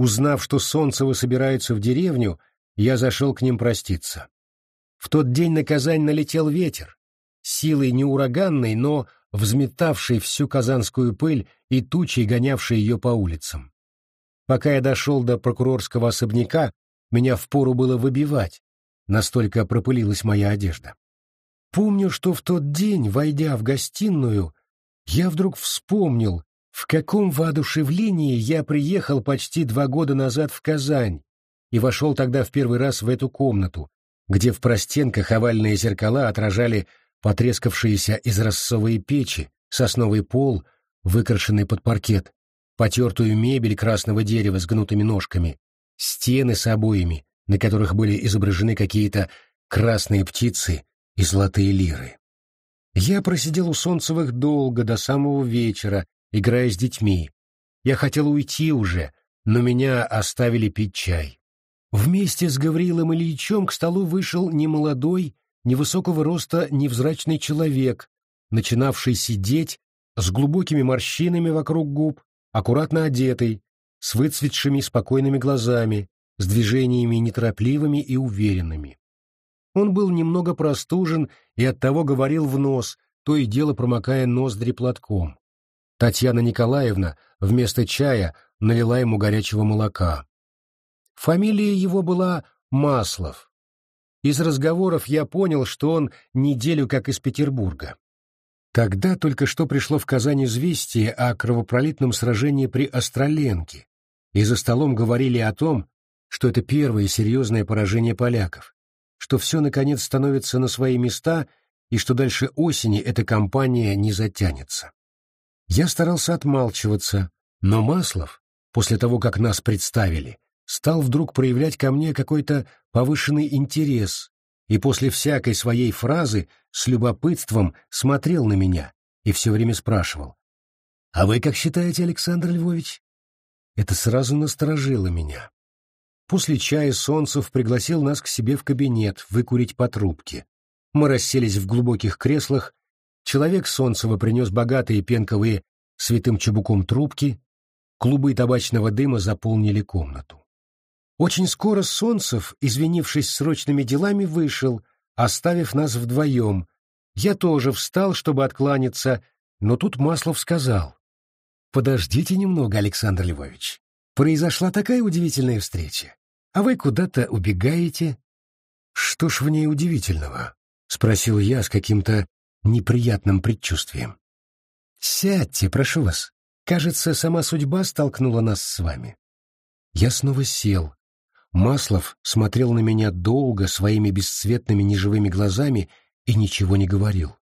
Узнав, что Солнцево собираются в деревню, я зашел к ним проститься. В тот день на Казань налетел ветер, силой не ураганной, но взметавший всю казанскую пыль и тучей гонявший ее по улицам. Пока я дошел до прокурорского особняка, меня впору было выбивать, настолько пропылилась моя одежда. Помню, что в тот день, войдя в гостиную, я вдруг вспомнил, в каком воодушевлении я приехал почти два года назад в Казань и вошел тогда в первый раз в эту комнату, где в простенках овальные зеркала отражали потрескавшиеся изразцовые печи, сосновый пол, выкрашенный под паркет, потертую мебель красного дерева с гнутыми ножками, стены с обоями, на которых были изображены какие-то красные птицы и золотые лиры. Я просидел у Солнцевых долго, до самого вечера, играя с детьми. Я хотел уйти уже, но меня оставили пить чай. Вместе с Гаврилом Ильичем к столу вышел немолодой, невысокого роста невзрачный человек, начинавший сидеть с глубокими морщинами вокруг губ, аккуратно одетый, с выцветшими спокойными глазами, с движениями неторопливыми и уверенными. Он был немного простужен и оттого говорил в нос, то и дело промокая ноздри платком. Татьяна Николаевна вместо чая налила ему горячего молока. Фамилия его была Маслов. Из разговоров я понял, что он неделю как из Петербурга. Тогда только что пришло в Казань известие о кровопролитном сражении при Остроленке, и за столом говорили о том, что это первое серьезное поражение поляков, что все, наконец, становится на свои места и что дальше осени эта кампания не затянется. Я старался отмалчиваться, но Маслов, после того, как нас представили, стал вдруг проявлять ко мне какой-то повышенный интерес и после всякой своей фразы с любопытством смотрел на меня и все время спрашивал. «А вы как считаете, Александр Львович?» Это сразу насторожило меня. После чая Солнцев пригласил нас к себе в кабинет выкурить по трубке. Мы расселись в глубоких креслах, человек Солнцева принес богатые пенковые святым чебуком трубки, клубы табачного дыма заполнили комнату. Очень скоро Солнцев, извинившись срочными делами, вышел, оставив нас вдвоем. Я тоже встал, чтобы откланяться, но тут Маслов сказал. «Подождите немного, Александр Львович. Произошла такая удивительная встреча а вы куда-то убегаете. Что ж в ней удивительного? спросил я с каким-то неприятным предчувствием. Сядьте, прошу вас. Кажется, сама судьба столкнула нас с вами. Я снова сел. Маслов смотрел на меня долго своими бесцветными неживыми глазами и ничего не говорил.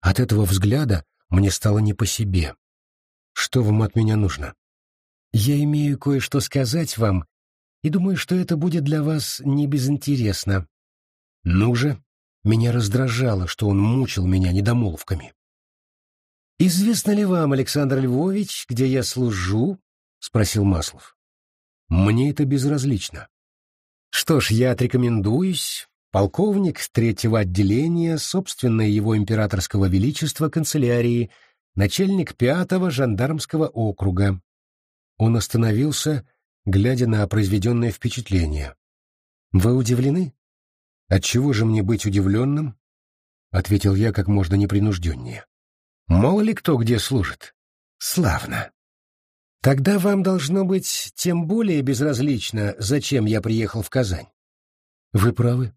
От этого взгляда мне стало не по себе. Что вам от меня нужно? Я имею кое-что сказать вам и думаю, что это будет для вас не безинтересно. Ну же, меня раздражало, что он мучил меня недомолвками. «Известно ли вам, Александр Львович, где я служу?» — спросил Маслов. «Мне это безразлично. Что ж, я отрекомендуюсь. Полковник третьего отделения, собственное его императорского величества канцелярии, начальник пятого жандармского округа». Он остановился глядя на произведенное впечатление. «Вы удивлены? Отчего же мне быть удивленным?» — ответил я как можно непринужденнее. «Мало ли кто где служит. Славно. Тогда вам должно быть тем более безразлично, зачем я приехал в Казань». «Вы правы».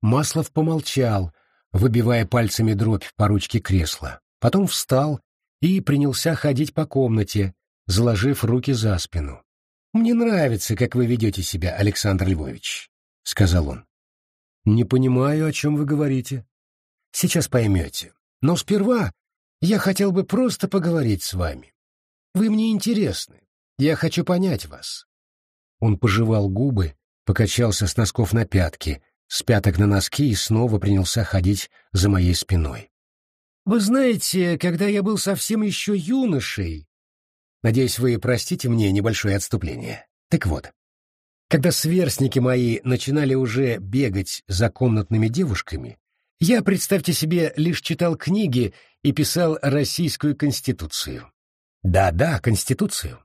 Маслов помолчал, выбивая пальцами дробь по ручке кресла. Потом встал и принялся ходить по комнате, заложив руки за спину. «Мне нравится, как вы ведете себя, Александр Львович», — сказал он. «Не понимаю, о чем вы говорите». «Сейчас поймете. Но сперва я хотел бы просто поговорить с вами. Вы мне интересны. Я хочу понять вас». Он пожевал губы, покачался с носков на пятки, с пяток на носки и снова принялся ходить за моей спиной. «Вы знаете, когда я был совсем еще юношей, Надеюсь, вы простите мне небольшое отступление. Так вот, когда сверстники мои начинали уже бегать за комнатными девушками, я, представьте себе, лишь читал книги и писал Российскую Конституцию. Да-да, Конституцию.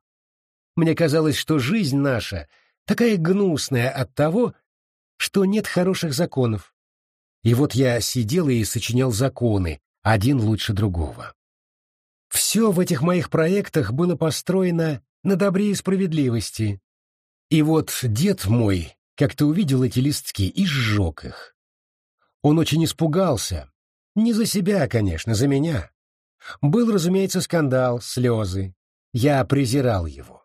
Мне казалось, что жизнь наша такая гнусная от того, что нет хороших законов. И вот я сидел и сочинял законы, один лучше другого. Все в этих моих проектах было построено на добре и справедливости. И вот дед мой как-то увидел эти листки и сжег их. Он очень испугался. Не за себя, конечно, за меня. Был, разумеется, скандал, слезы. Я презирал его.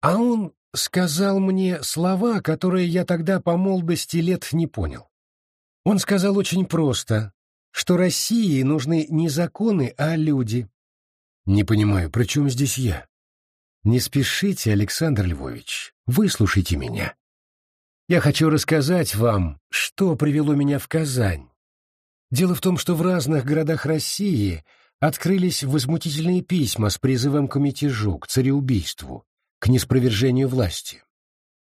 А он сказал мне слова, которые я тогда по молодости лет не понял. Он сказал очень просто, что России нужны не законы, а люди. Не понимаю, при чем здесь я? Не спешите, Александр Львович, выслушайте меня. Я хочу рассказать вам, что привело меня в Казань. Дело в том, что в разных городах России открылись возмутительные письма с призывом к мятежу, к цареубийству, к неспровержению власти.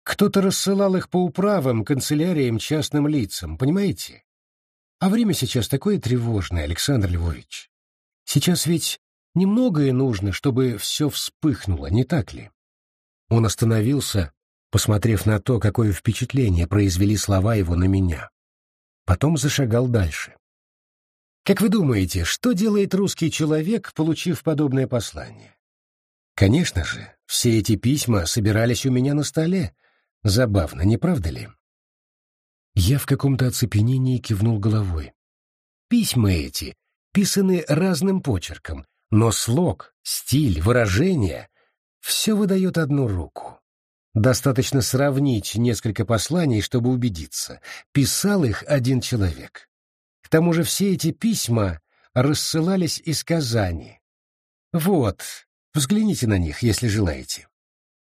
Кто-то рассылал их по управам, канцеляриям, частным лицам, понимаете? А время сейчас такое тревожное, Александр Львович. Сейчас ведь немногое нужно, чтобы все вспыхнуло, не так ли? Он остановился, посмотрев на то, какое впечатление произвели слова его на меня. Потом зашагал дальше. Как вы думаете, что делает русский человек, получив подобное послание? Конечно же, все эти письма собирались у меня на столе. Забавно, не правда ли? Я в каком-то оцепенении кивнул головой. Письма эти писаны разным почерком, но слог, стиль, выражение — все выдает одну руку. Достаточно сравнить несколько посланий, чтобы убедиться. Писал их один человек. К тому же все эти письма рассылались из Казани. Вот, взгляните на них, если желаете.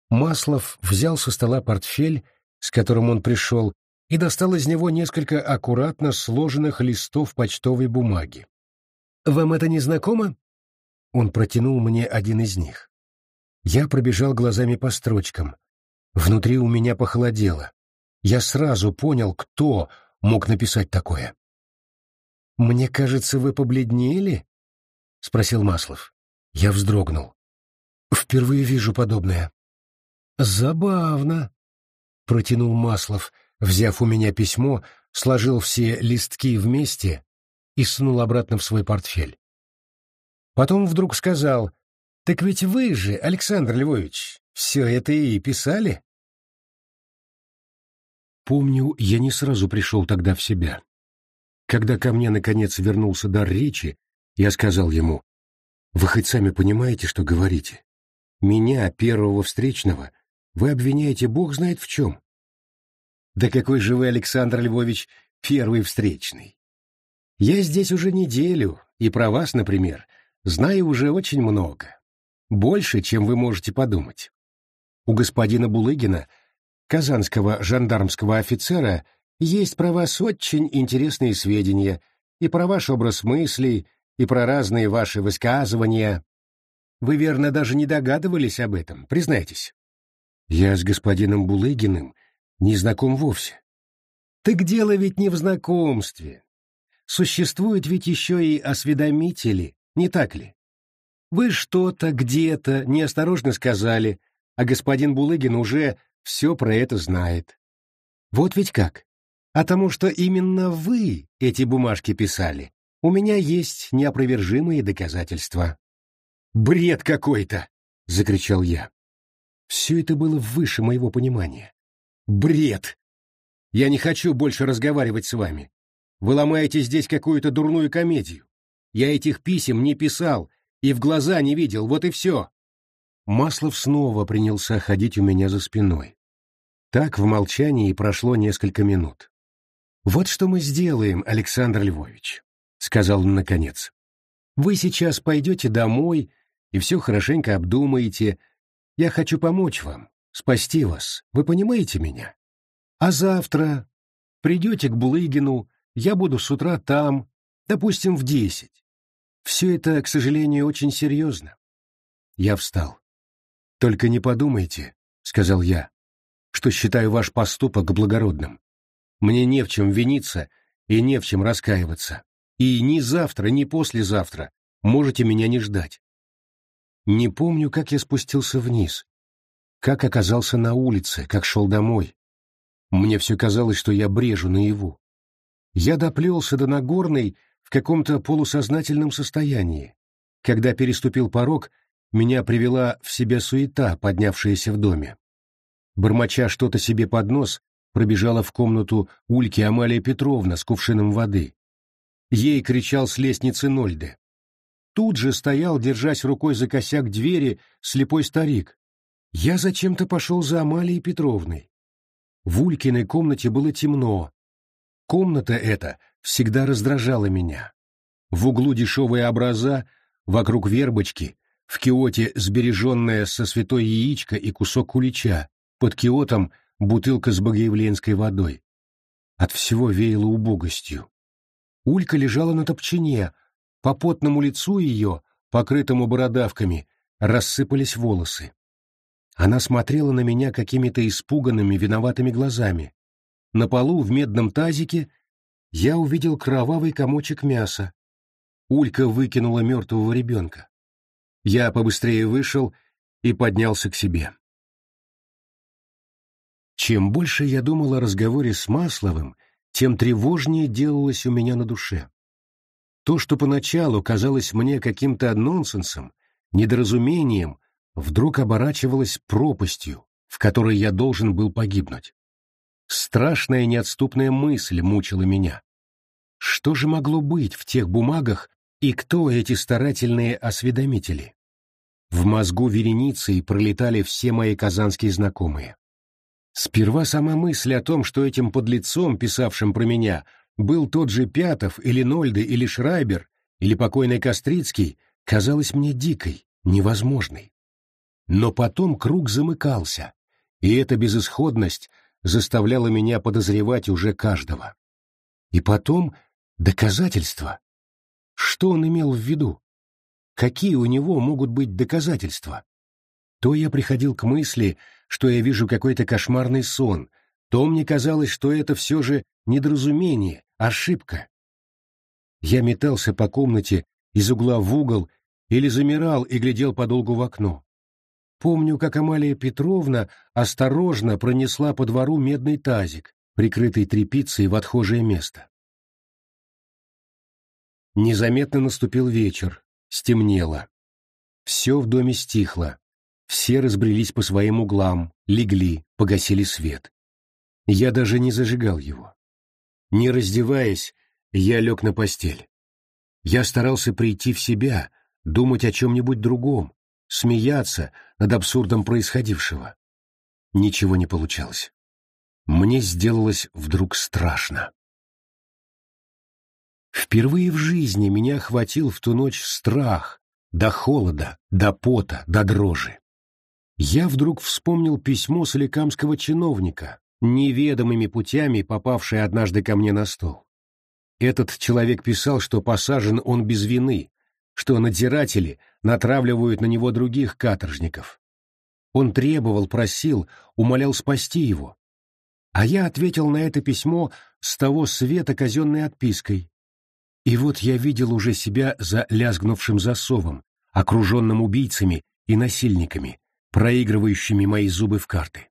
Маслов взял со стола портфель, с которым он пришел, и достал из него несколько аккуратно сложенных листов почтовой бумаги. «Вам это не знакомо?» Он протянул мне один из них. Я пробежал глазами по строчкам. Внутри у меня похолодело. Я сразу понял, кто мог написать такое. «Мне кажется, вы побледнели?» — спросил Маслов. Я вздрогнул. «Впервые вижу подобное». «Забавно», — протянул Маслов, — взяв у меня письмо, сложил все листки вместе и сунул обратно в свой портфель. Потом вдруг сказал, «Так ведь вы же, Александр Львович, все это и писали?» Помню, я не сразу пришел тогда в себя. Когда ко мне, наконец, вернулся дар речи, я сказал ему, «Вы хоть сами понимаете, что говорите? Меня, первого встречного, вы обвиняете бог знает в чем. Да какой же вы, Александр Львович, первый встречный. Я здесь уже неделю, и про вас, например, знаю уже очень много. Больше, чем вы можете подумать. У господина Булыгина, казанского жандармского офицера, есть про вас очень интересные сведения и про ваш образ мыслей, и про разные ваши высказывания. Вы, верно, даже не догадывались об этом, признайтесь. Я с господином Булыгиным не знаком вовсе. Так дело ведь не в знакомстве. Существуют ведь еще и осведомители, не так ли? Вы что-то где-то неосторожно сказали, а господин Булыгин уже все про это знает. Вот ведь как. А тому, что именно вы эти бумажки писали, у меня есть неопровержимые доказательства. «Бред какой-то!» — закричал я. Все это было выше моего понимания. Бред! Я не хочу больше разговаривать с вами. Вы ломаете здесь какую-то дурную комедию. Я этих писем не писал и в глаза не видел, вот и все. Маслов снова принялся ходить у меня за спиной. Так в молчании прошло несколько минут. «Вот что мы сделаем, Александр Львович», — сказал он наконец. «Вы сейчас пойдете домой и все хорошенько обдумаете. Я хочу помочь вам спасти вас, вы понимаете меня? А завтра придете к Булыгину, я буду с утра там, допустим, в десять. Все это, к сожалению, очень серьезно. Я встал. «Только не подумайте», — сказал я, — «что считаю ваш поступок благородным. Мне не в чем виниться и не в чем раскаиваться. И ни завтра, ни послезавтра можете меня не ждать. Не помню, как я спустился вниз. как оказался на улице, как шел домой. Мне все казалось, что я брежу наяву. Я доплелся до Нагорной в каком-то полусознательном состоянии. Когда переступил порог, меня привела в себя суета, поднявшаяся в доме. Бормоча что-то себе под нос, пробежала в комнату Ульки Амалия Петровна с кувшином воды. Ей кричал с лестницы Нольде. Тут же стоял, держась рукой за косяк двери, слепой старик. Я зачем-то пошел за Амалией Петровной. В Улькиной комнате было темно. Комната эта всегда раздражала меня. В углу дешевые образа, вокруг вербочки, в киоте сбереженная со святой яичко и кусок кулича, под киотом бутылка с богоявленской водой. От всего веяло убогостью. Улька лежала на топчине, по потному лицу ее, покрытому бородавками, рассыпались волосы. Она смотрела на меня какими-то испуганными, виноватыми глазами. На полу в медном тазике я увидел кровавый комочек мяса. Улька выкинула мертвого ребенка. Я побыстрее вышел и поднялся к себе. Чем больше я думал о разговоре с Масловым, тем тревожнее делалось у меня на душе. То, что поначалу казалось мне каким-то нонсенсом, недоразумением, вдруг оборачивалось пропастью, в которой я должен был погибнуть. Страшная неотступная мысль мучила меня. Что же могло быть в тех бумагах и кто эти старательные осведомители? В мозгу вереницей пролетали все мои казанские знакомые. Сперва сама мысль о том, что этим подлецом, писавшим про меня, был тот же Пятов или Нольде или Шрайбер или покойный Кострицкий, казалась мне дикой, невозможной. Но потом круг замыкался, и эта безысходность заставляла меня подозревать уже каждого. И потом доказательства. Что он имел в виду? Какие у него могут быть доказательства? То я приходил к мысли, что я вижу какой-то кошмарный сон, то мне казалось, что это все же недоразумение, ошибка. Я метался по комнате из угла в угол или замирал и глядел подолгу в окно. Помню, как Амалия Петровна осторожно пронесла по двору медный тазик, прикрытый тряпицей в отхожее место. Незаметно наступил вечер, стемнело. Все в доме стихло. Все разбрелись по своим углам, легли, погасили свет. Я даже не зажигал его. Не раздеваясь, я лег на постель. Я старался прийти в себя, думать о чем-нибудь другом, смеяться над абсурдом происходившего. Ничего не получалось. Мне сделалось вдруг страшно. Впервые в жизни меня охватил в ту ночь страх, до холода, до пота, до дрожи я вдруг вспомнил письмо соликамского чиновника, неведомыми путями попавшее однажды ко мне на стол. Этот человек писал, что посажен он без вины, что надзиратели натравливают на него других каторжников. Он требовал, просил, умолял спасти его. А я ответил на это письмо с того света казенной отпиской. И вот я видел уже себя за лязгнувшим засовом, окруженным убийцами и насильниками, проигрывающими мои зубы в карты.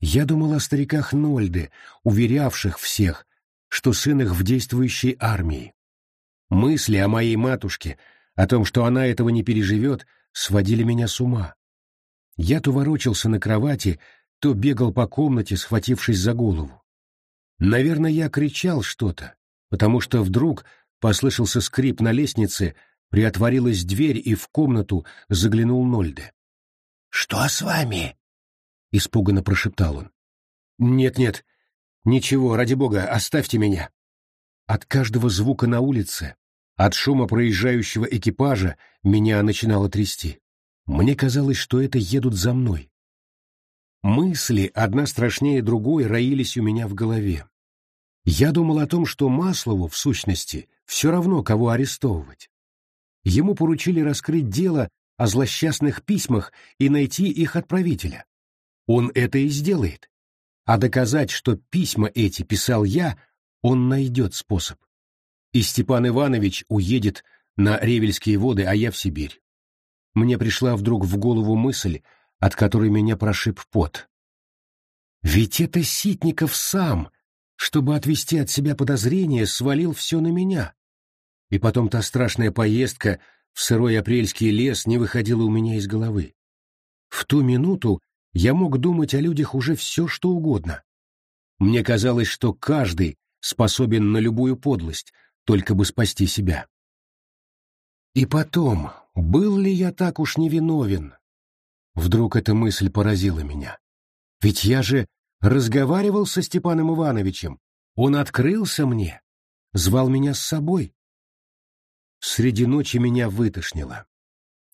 Я думал о стариках Нольде, уверявших всех, что сын их в действующей армии. Мысли о моей матушке, о том, что она этого не переживет, сводили меня с ума. Я то ворочался на кровати, то бегал по комнате, схватившись за голову. Наверное, я кричал что-то, потому что вдруг послышался скрип на лестнице, приотворилась дверь, и в комнату заглянул Нольде. «Что с вами?» — испуганно прошептал он. «Нет-нет, ничего, ради бога, оставьте меня». От каждого звука на улице, от шума проезжающего экипажа меня начинало трясти. Мне казалось, что это едут за мной. Мысли, одна страшнее другой, роились у меня в голове. Я думал о том, что Маслову, в сущности, все равно, кого арестовывать. Ему поручили раскрыть дело о злосчастных письмах и найти их отправителя. Он это и сделает. А доказать, что письма эти писал я, он найдет способ. И Степан Иванович уедет на Ревельские воды, а я в Сибирь. Мне пришла вдруг в голову мысль, от которой меня прошиб пот. Ведь это Ситников сам, чтобы отвести от себя подозрения, свалил все на меня. И потом та страшная поездка в сырой апрельский лес не выходила у меня из головы. В ту минуту я мог думать о людях уже все, что угодно. Мне казалось, что каждый способен на любую подлость, только бы спасти себя. И потом, был ли я так уж невиновен? Вдруг эта мысль поразила меня. Ведь я же разговаривал со Степаном Ивановичем. Он открылся мне, звал меня с собой. Среди ночи меня вытошнило.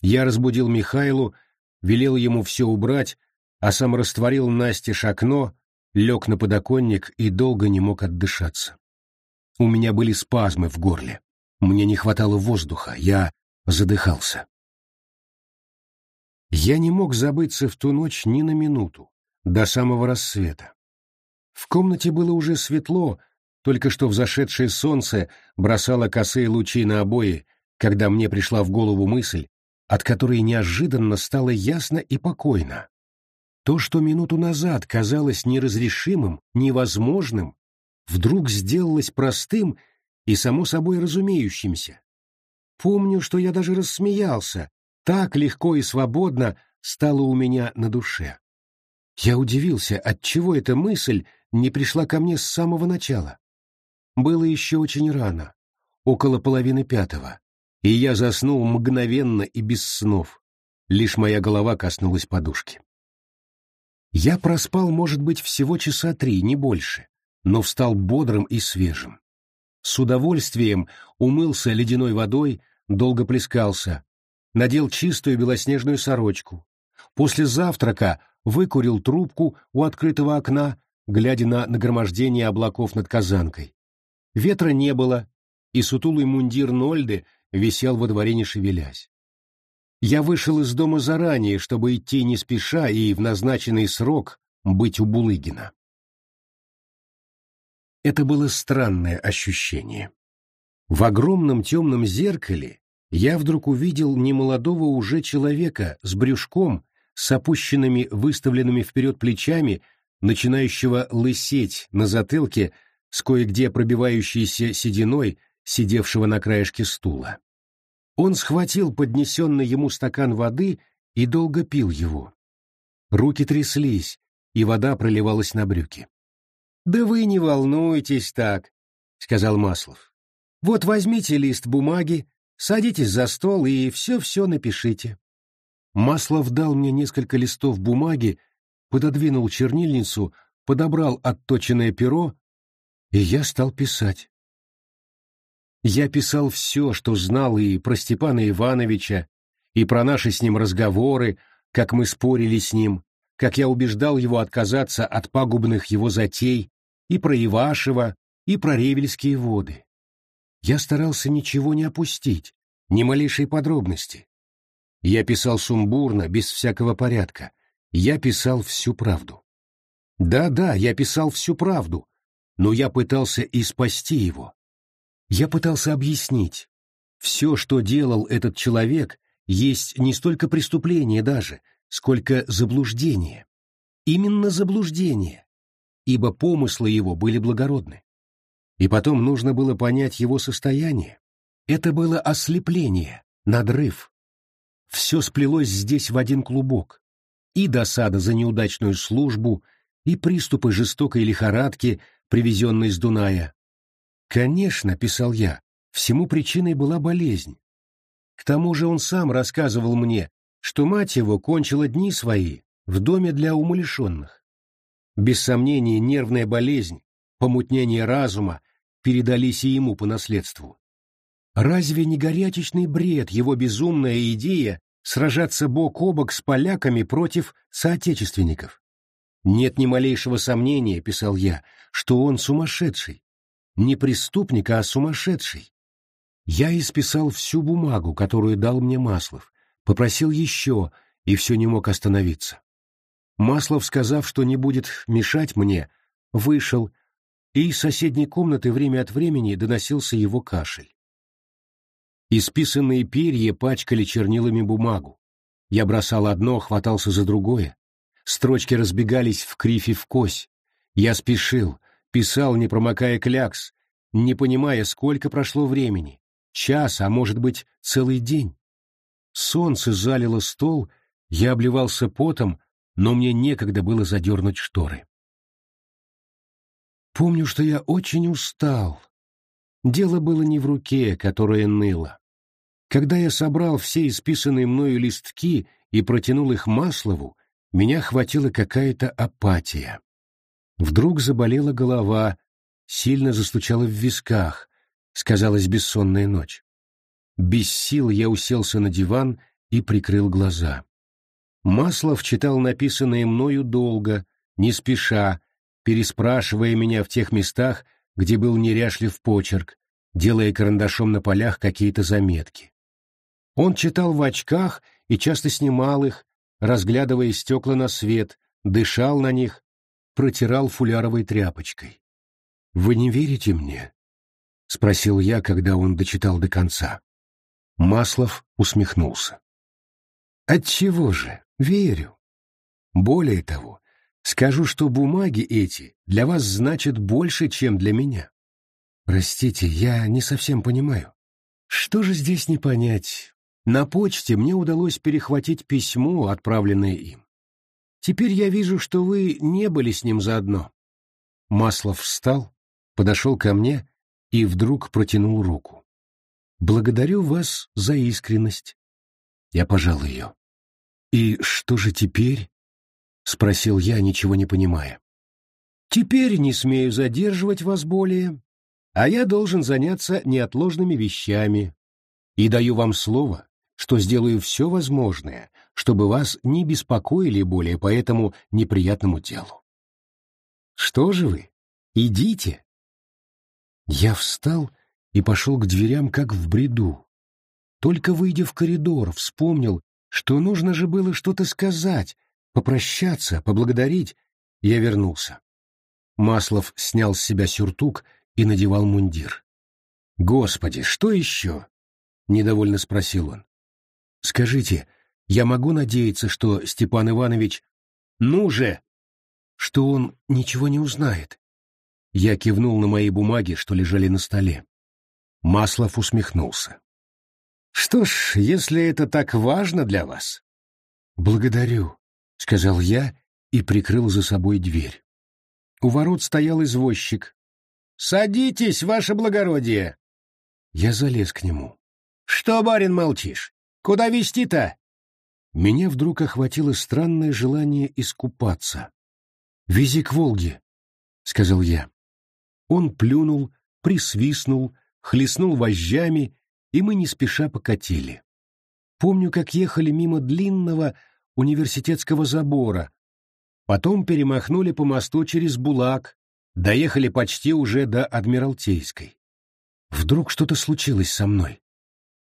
Я разбудил Михайлу, велел ему все убрать, а сам растворил настежь окно, лег на подоконник и долго не мог отдышаться. У меня были спазмы в горле. Мне не хватало воздуха, я задыхался. Я не мог забыться в ту ночь ни на минуту, до самого рассвета. В комнате было уже светло, только что взошедшее солнце бросало косые лучи на обои, когда мне пришла в голову мысль, от которой неожиданно стало ясно и покойно. То, что минуту назад казалось неразрешимым, невозможным, вдруг сделалось простым и само собой разумеющимся. Помню, что я даже рассмеялся, так легко и свободно стало у меня на душе. Я удивился, отчего эта мысль не пришла ко мне с самого начала. Было еще очень рано, около половины пятого, и я заснул мгновенно и без снов. Лишь моя голова коснулась подушки. Я проспал, может быть, всего часа три, не больше, но встал бодрым и свежим. С удовольствием умылся ледяной водой, долго плескался, надел чистую белоснежную сорочку. После завтрака выкурил трубку у открытого окна, глядя на нагромождение облаков над Казанкой. Ветра не было, и сутулый мундир Нольды висел во дворе не шевелясь. Я вышел из дома заранее, чтобы идти не спеша и в назначенный срок быть у Булыгина. Это было странное ощущение. В огромном темном зеркале я вдруг увидел немолодого уже человека с брюшком, с опущенными, выставленными вперед плечами, начинающего лысеть на затылке с кое-где пробивающейся сединой, сидевшего на краешке стула. Он схватил поднесенный ему стакан воды и долго пил его. Руки тряслись, и вода проливалась на брюки. «Да вы не волнуйтесь так», — сказал Маслов. «Вот возьмите лист бумаги, садитесь за стол и все-все напишите». Маслов дал мне несколько листов бумаги, пододвинул чернильницу, подобрал отточенное перо, и я стал писать. Я писал все, что знал и про Степана Ивановича, и про наши с ним разговоры, как мы спорили с ним, как я убеждал его отказаться от пагубных его затей, и про Ивашева, и про Ревельские воды. Я старался ничего не опустить, ни малейшей подробности. Я писал сумбурно, без всякого порядка. Я писал всю правду. Да-да, я писал всю правду, но я пытался и спасти его. Я пытался объяснить. Все, что делал этот человек, есть не столько преступление даже, сколько заблуждение. Именно заблуждение, ибо помыслы его были благородны. И потом нужно было понять его состояние. Это было ослепление, надрыв. Все сплелось здесь в один клубок. И досада за неудачную службу, и приступы жестокой лихорадки, привезенной с Дуная, Конечно, писал я, всему причиной была болезнь. К тому же он сам рассказывал мне, что мать его кончила дни свои в доме для умалишенных. Без сомнения, нервная болезнь, помутнение разума передались и ему по наследству. Разве не горячечный бред его безумная идея сражаться бок о бок с поляками против соотечественников? Нет ни малейшего сомнения, писал я, что он сумасшедший, не преступник, а сумасшедший. Я исписал всю бумагу, которую дал мне Маслов, попросил еще и все не мог остановиться. Маслов, сказав, что не будет мешать мне, вышел, и из соседней комнаты время от времени доносился его кашель. Исписанные перья пачкали чернилами бумагу. Я бросал одно, хватался за другое. Строчки разбегались в кривь и в кось. Я спешил, писал, не промокая клякс, не понимая, сколько прошло времени. Час, а может быть, целый день. Солнце залило стол, я обливался потом, но мне некогда было задернуть шторы. Помню, что я очень устал. Дело было не в руке, которая ныла. Когда я собрал все исписанные мною листки и протянул их Маслову, меня хватила какая-то апатия. Вдруг заболела голова, сильно застучала в висках, сказалась бессонная ночь. Без сил я уселся на диван и прикрыл глаза. Маслов читал написанное мною долго, не спеша, переспрашивая меня в тех местах, где был неряшлив почерк, делая карандашом на полях какие-то заметки. Он читал в очках и часто снимал их, разглядывая стекла на свет, дышал на них, протирал фуляровой тряпочкой. «Вы не верите мне?» — спросил я, когда он дочитал до конца. Маслов усмехнулся. «Отчего же? Верю. Более того, Скажу, что бумаги эти для вас значат больше, чем для меня. Простите, я не совсем понимаю. Что же здесь не понять? На почте мне удалось перехватить письмо, отправленное им. Теперь я вижу, что вы не были с ним заодно. Маслов встал, подошел ко мне и вдруг протянул руку. Благодарю вас за искренность. Я пожал ее. И что же теперь? — спросил я, ничего не понимая. «Теперь не смею задерживать вас более, а я должен заняться неотложными вещами. И даю вам слово, что сделаю все возможное, чтобы вас не беспокоили более по этому неприятному делу. Что же вы? Идите!» Я встал и пошел к дверям, как в бреду. Только выйдя в коридор, вспомнил, что нужно же было что-то сказать, попрощаться, поблагодарить, я вернулся. Маслов снял с себя сюртук и надевал мундир. «Господи, что еще?» — недовольно спросил он. «Скажите, я могу надеяться, что Степан Иванович... Ну же!» «Что он ничего не узнает?» Я кивнул на мои бумаги, что лежали на столе. Маслов усмехнулся. «Что ж, если это так важно для вас...» «Благодарю», — сказал я и прикрыл за собой дверь. У ворот стоял извозчик. «Садитесь, ваше благородие!» Я залез к нему. «Что, барин, молчишь? Куда везти-то?» Меня вдруг охватило странное желание искупаться. «Вези к Волге», — сказал я. Он плюнул, присвистнул, хлестнул вожжами, и мы не спеша покатили. Помню, как ехали мимо длинного, университетского забора, потом перемахнули по мосту через Булак, доехали почти уже до Адмиралтейской. Вдруг что-то случилось со мной.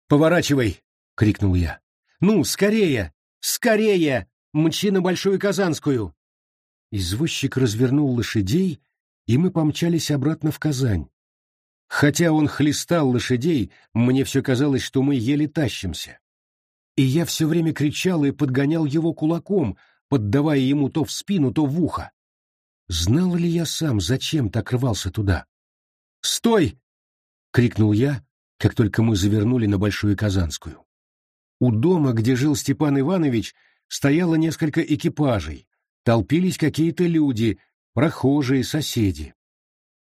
«Поворачивай!» — крикнул я. «Ну, скорее! Скорее! Мчи на Большую Казанскую!» Извозчик развернул лошадей, и мы помчались обратно в Казань. Хотя он хлестал лошадей, мне все казалось, что мы еле тащимся и я все время кричал и подгонял его кулаком, поддавая ему то в спину, то в ухо. Знал ли я сам, зачем так рвался туда? «Стой!» — крикнул я, как только мы завернули на Большую Казанскую. У дома, где жил Степан Иванович, стояло несколько экипажей, толпились какие-то люди, прохожие, соседи.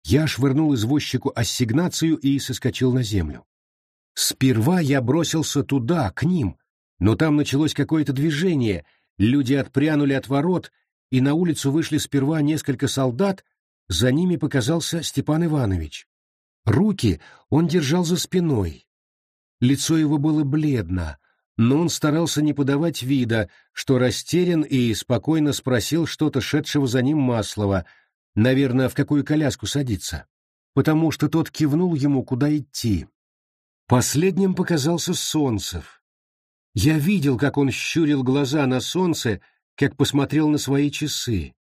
Я швырнул извозчику ассигнацию и соскочил на землю. Сперва я бросился туда, к ним, но там началось какое-то движение, люди отпрянули от ворот, и на улицу вышли сперва несколько солдат, за ними показался Степан Иванович. Руки он держал за спиной. Лицо его было бледно, но он старался не подавать вида, что растерян и спокойно спросил что-то шедшего за ним Маслова, наверное, в какую коляску садиться, потому что тот кивнул ему, куда идти. Последним показался Солнцев. Я видел, как он щурил глаза на солнце, как посмотрел на свои часы.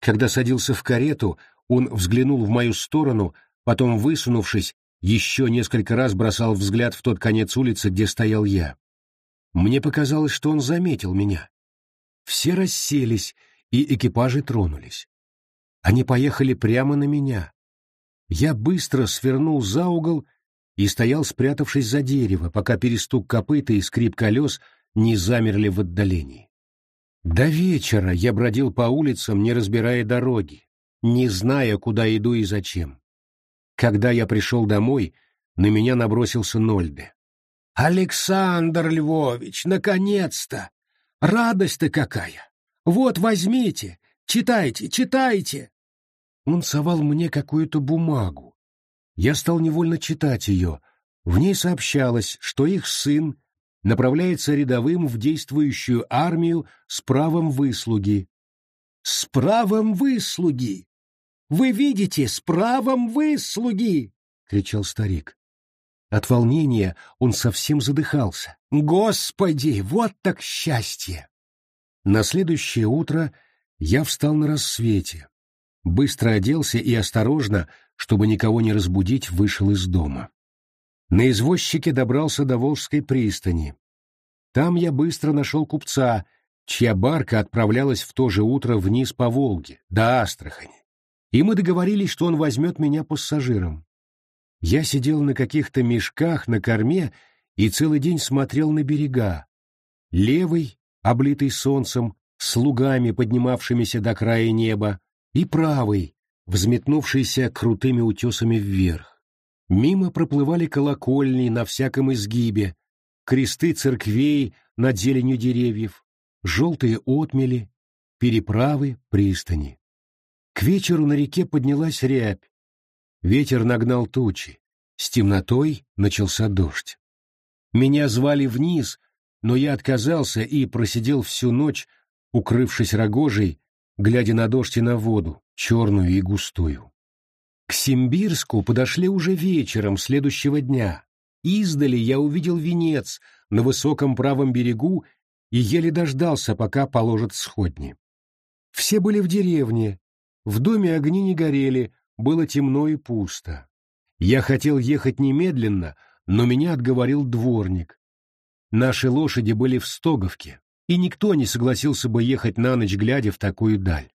Когда садился в карету, он взглянул в мою сторону, потом, высунувшись, еще несколько раз бросал взгляд в тот конец улицы, где стоял я. Мне показалось, что он заметил меня. Все расселись, и экипажи тронулись. Они поехали прямо на меня. Я быстро свернул за угол и стоял, спрятавшись за дерево, пока перестук копыта и скрип колес не замерли в отдалении. До вечера я бродил по улицам, не разбирая дороги, не зная, куда иду и зачем. Когда я пришел домой, на меня набросился Нольде. «Александр Львович, наконец-то! Радость-то какая! Вот, возьмите, читайте, читайте!» Он совал мне какую-то бумагу. Я стал невольно читать ее. В ней сообщалось, что их сын направляется рядовым в действующую армию с правом выслуги. «С правом выслуги! Вы видите, с правом выслуги!» — кричал старик. От волнения он совсем задыхался. «Господи, вот так счастье!» На следующее утро я встал на рассвете, быстро оделся и осторожно, чтобы никого не разбудить, вышел из дома. На извозчике добрался до Волжской пристани. Там я быстро нашел купца, чья барка отправлялась в то же утро вниз по Волге, до Астрахани. И мы договорились, что он возьмет меня пассажиром. Я сидел на каких-то мешках на корме и целый день смотрел на берега. Левый, облитый солнцем, с лугами, поднимавшимися до края неба, и правый, взметнувшийся крутыми утесами вверх. Мимо проплывали колокольни на всяком изгибе, кресты церквей над зеленью деревьев, желтые отмели, переправы, пристани. К вечеру на реке поднялась рябь. Ветер нагнал тучи. С темнотой начался дождь. Меня звали вниз, но я отказался и просидел всю ночь, укрывшись рогожей, глядя на дождь и на воду, черную и густую. К Симбирску подошли уже вечером следующего дня. Издали я увидел венец на высоком правом берегу и еле дождался, пока положат сходни. Все были в деревне, в доме огни не горели, было темно и пусто. Я хотел ехать немедленно, но меня отговорил дворник. Наши лошади были в Стоговке, и никто не согласился бы ехать на ночь, глядя в такую даль.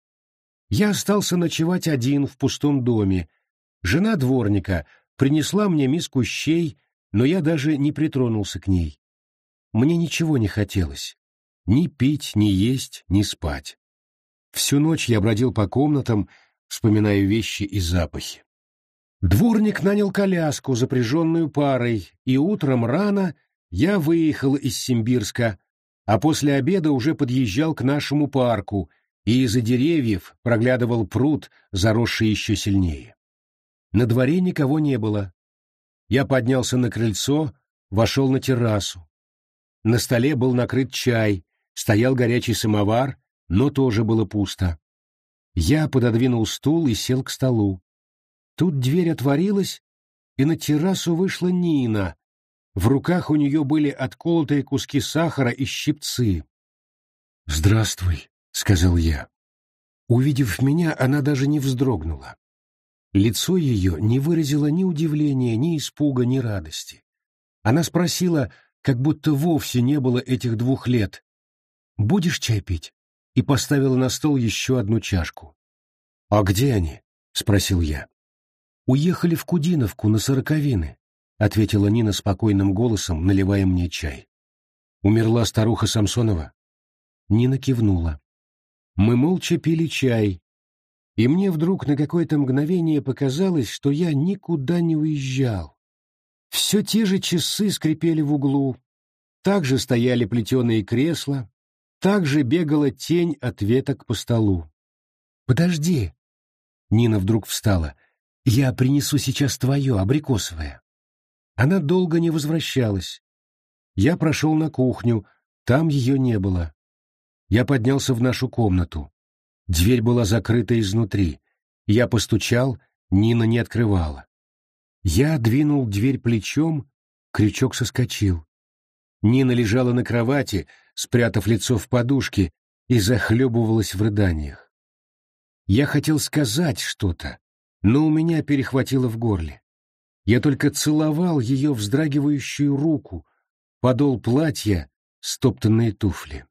Я остался ночевать один в пустом доме. Жена дворника принесла мне миску щей, но я даже не притронулся к ней. Мне ничего не хотелось. Ни пить, ни есть, ни спать. Всю ночь я бродил по комнатам, вспоминая вещи и запахи. Дворник нанял коляску, запряженную парой, и утром рано я выехал из Симбирска, а после обеда уже подъезжал к нашему парку и из-за деревьев проглядывал пруд, заросший еще сильнее. На дворе никого не было. Я поднялся на крыльцо, вошел на террасу. На столе был накрыт чай, стоял горячий самовар, но тоже было пусто. Я пододвинул стул и сел к столу. Тут дверь отворилась, и на террасу вышла Нина, в руках у нее были отколотые куски сахара и щипцы. «Здравствуй», — сказал я. Увидев меня, она даже не вздрогнула. Лицо ее не выразило ни удивления, ни испуга, ни радости. Она спросила, как будто вовсе не было этих двух лет. «Будешь чай пить?» и поставила на стол еще одну чашку. «А где они?» — спросил я. «Уехали в Кудиновку на сороковины. — ответила Нина спокойным голосом, наливая мне чай. «Умерла старуха Самсонова?» Нина кивнула. Мы молча пили чай, и мне вдруг на какое-то мгновение показалось, что я никуда не уезжал. Все те же часы скрипели в углу, так же стояли плетеные кресла, так же бегала тень от веток по столу. «Подожди!» Нина вдруг встала. «Я принесу сейчас твое, абрикосовое». Она долго не возвращалась. Я прошел на кухню, там ее не было. Я поднялся в нашу комнату. Дверь была закрыта изнутри. Я постучал, Нина не открывала. Я двинул дверь плечом, крючок соскочил. Нина лежала на кровати, спрятав лицо в подушке, и захлебывалась в рыданиях. Я хотел сказать что-то, но у меня перехватило в горле. Я только целовал ее вздрагивающую руку, подол платья, стоптанные туфли.